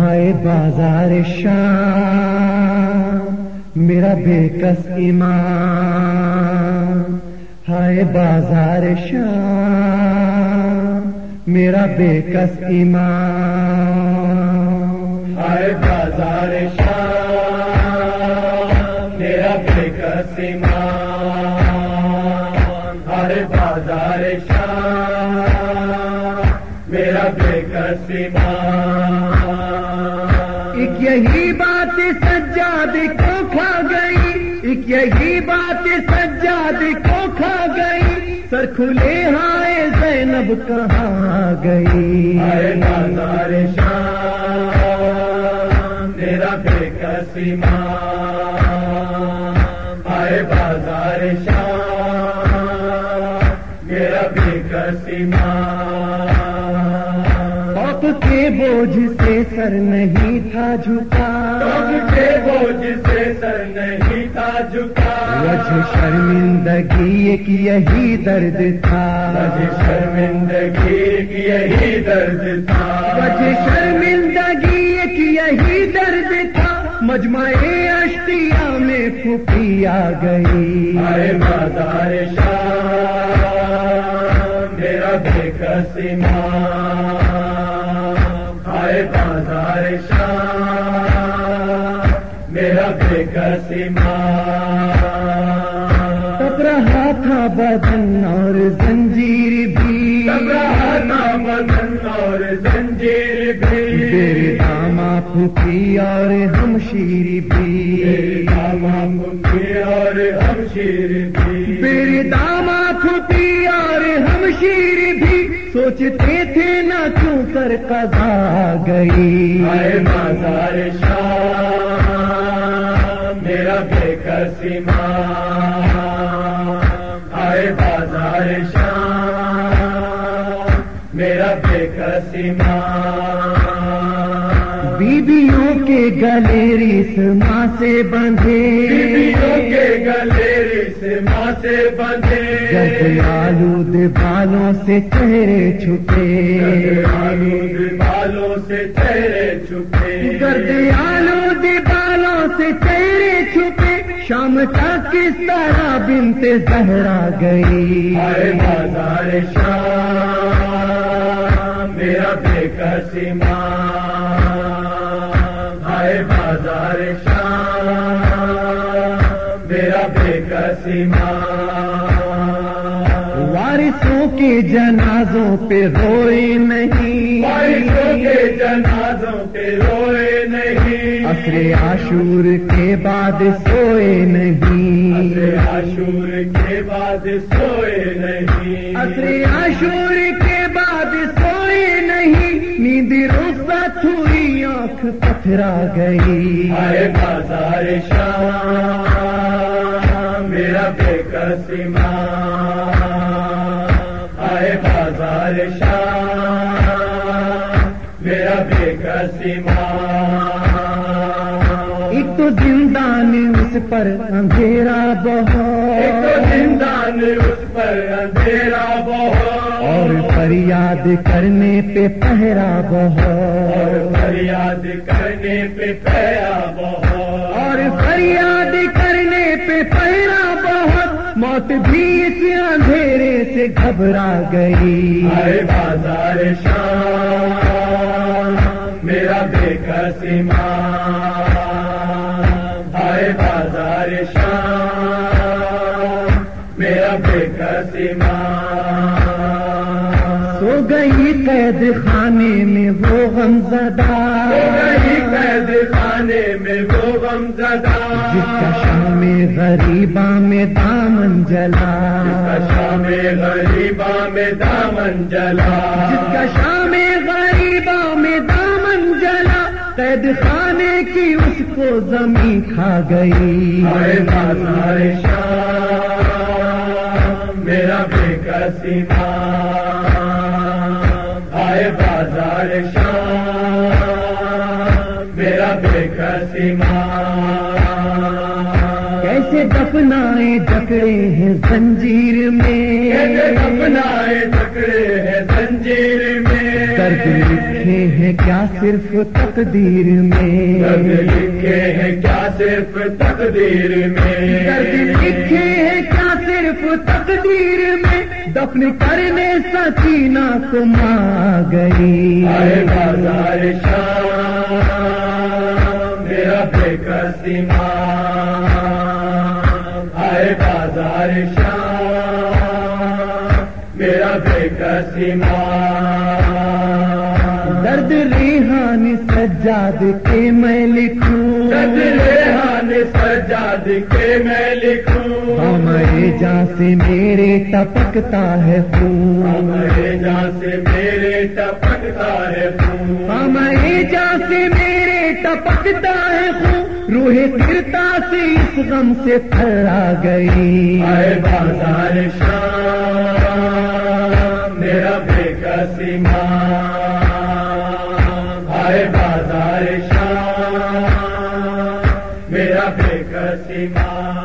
ہائے بازار شام، میرا بے کس ایمان۔ ہائے بازار شام، میرا بے کس ایمان۔ ہائے بازار شام، میرا بے کس ایمان۔ ہائے بازار شام، میرا بے کس ایمان۔ کھا گئی، ایک یہی بات سجاد کو کھا گئی، سر کھلے ہائے زینب کہاں گئی؟ ہائے بازار میرا بے کسی ماں کے بوجھ سے سر نہیں تھا جھکا۔ کے بوجھ سے سر نہیں تھا جھکا۔ وجہ شرمندگی ایک یہی درد تھا۔ وجہ شرمندگی کی یہی درد تھا۔ وجہ شرمندگی ایک یہی درد تھا۔ مجمع اشتیا میں پھوپھی آ گئی۔ بازار شام میرا بے ہائے بازار شام میرا بے کس ایمان تب رہا تھا بدن اور زنجیر بھی۔ رہا تھا بدن اور زنجیر بھی۔ میرے داما پھوپھی اور ہم شیر بھی ماما مکھی اور ہم شیر بھی میرے داما پھوپھی اور ہم شیر بھی۔ سوچتے تھے نہ کیوں کر قضا گئی؟ بازار شام میرا بے کس ایمان ہائے بازار شام میرا بے کس ایمان بیبیوں کے گلے ریس ماں سے بندھے ماں سے بندھے گرد آلود بالوں سے چہرے چھپے۔ آلود بالوں سے چہرے چھپے۔ گرد آلود بالوں سے چہرے چھپے۔ شام تک کس طرح بنت زہرا گئی بازار شام میرا بے کس ایمان ہائے بازار شام وارثوں کے جنازوں پہ روئے نہیں۔ بارشوں کے جنازوں پہ روئے نہیں۔ اصر عاشور کے بعد سوئے نہیں۔ عاشور کے بعد سوئے نہیں۔ اصر عاشور کے بعد سوئے نہیں۔ نیند رخصت ہوئی آنکھ پتھرا گئی۔ بازار شام میرا بازار بے ایک تو زندان اس پر اندھیرا ایک تو بہت زندان اس پر اندھیرا بہت اور فریاد کرنے پہ پہرا اور بہت فریاد کرنے پہ پیا بہت اور فریاد موت بھی اس اندھیرے سے گھبرا گئی۔ ہائے بازار شام میرا بے کس ایمان ہائے بازار شام میرا بے کس ایمان سو گئی قید خانے میں وہ غم زدہ۔ خانے میں وہ غم زدہ۔ جس کا شام غریباں میں دامن جلا۔ شام غریبا میں دامن جلا۔ جس کا شام غریباں میں دامن جلا۔ قید خانے کی اس کو زمین کھا گئی۔ شام میرا بے کس ایمان کیسے دفنائے جکڑے ہیں زنجیر میں؟ اپنا ٹکڑے ہیں زنجیر میں؟ درد لکھے ہیں کیا صرف تقدیر میں؟ درد لکھے ہیں کیا صرف تقدیر میں؟ درد لکھے ہیں کیا صرف تقدیر میں؟ دفن کرنے سکینہ کو ماں گئی۔ بازار شام آئے بازار شام میرا درد ریحان سجاد کے میں لکھوں درد ریحان سجاد کے میں لکھوں ہمارے جان سے میرے ٹپکتا ہے خون ہمارے جان سے میرے ٹپکتا ہے خون ہمارے جان سے میرے ٹپکتا ہے خون روح گرتا سے اس غم سے تھرا گئی۔ آئے بازار شام میرا بے کسی ماں آئے بازار شام میرا بے کسی ماں